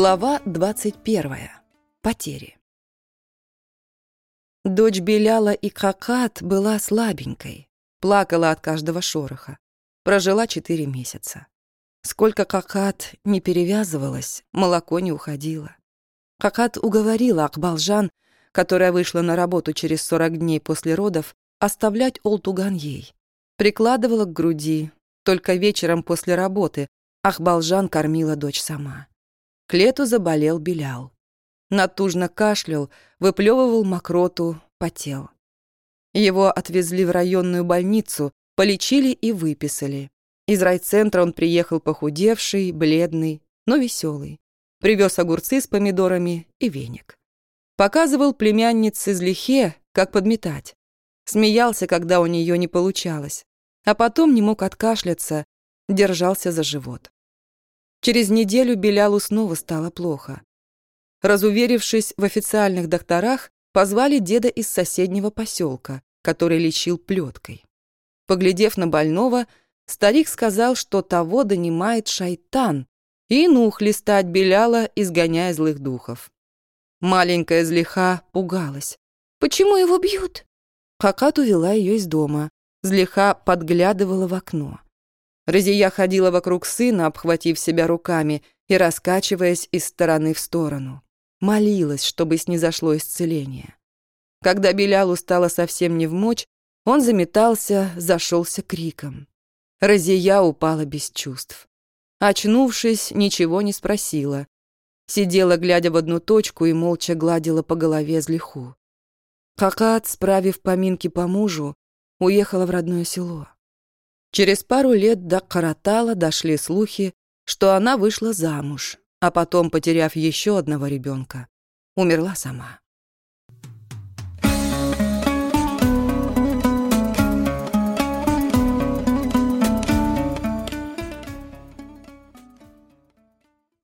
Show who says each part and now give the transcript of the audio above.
Speaker 1: Глава 21. Потери. Дочь Беляла и Какат была слабенькой, плакала от каждого шороха. Прожила четыре месяца. Сколько Какат не перевязывалась, молоко не уходило. Какат уговорила Акбалжан, которая вышла на работу через 40 дней после родов, оставлять Олтуган ей. Прикладывала к груди, только вечером после работы Ахбалжан кормила дочь сама. К лету заболел Белял. Натужно кашлял, выплевывал мокроту, потел. Его отвезли в районную больницу, полечили и выписали. Из райцентра он приехал похудевший, бледный, но веселый. Привез огурцы с помидорами и веник. Показывал племяннице Злихе, как подметать. Смеялся, когда у нее не получалось. А потом не мог откашляться, держался за живот. Через неделю Белялу снова стало плохо. Разуверившись в официальных докторах, позвали деда из соседнего поселка, который лечил плеткой. Поглядев на больного, старик сказал, что того донимает шайтан, и нух листать Беляла, изгоняя злых духов. Маленькая злиха пугалась. «Почему его бьют?» Хакат увела ее из дома. Злиха подглядывала в окно. Разия ходила вокруг сына, обхватив себя руками и раскачиваясь из стороны в сторону. Молилась, чтобы снизошло исцеление. Когда Белялу стало совсем не в мочь, он заметался, зашелся криком. Разия упала без чувств. Очнувшись, ничего не спросила. Сидела, глядя в одну точку, и молча гладила по голове злиху. Какат, справив поминки по мужу, уехала в родное село. Через пару лет до Каратала дошли слухи, что она вышла замуж, а потом, потеряв еще одного ребенка, умерла сама.